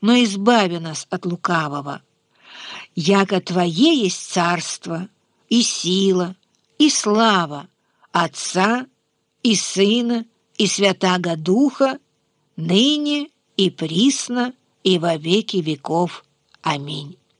но избави нас от лукавого. Яко Твое есть царство, и сила, и слава Отца и Сына и Святаго Духа, ныне и присно и во веки веков. Аминь.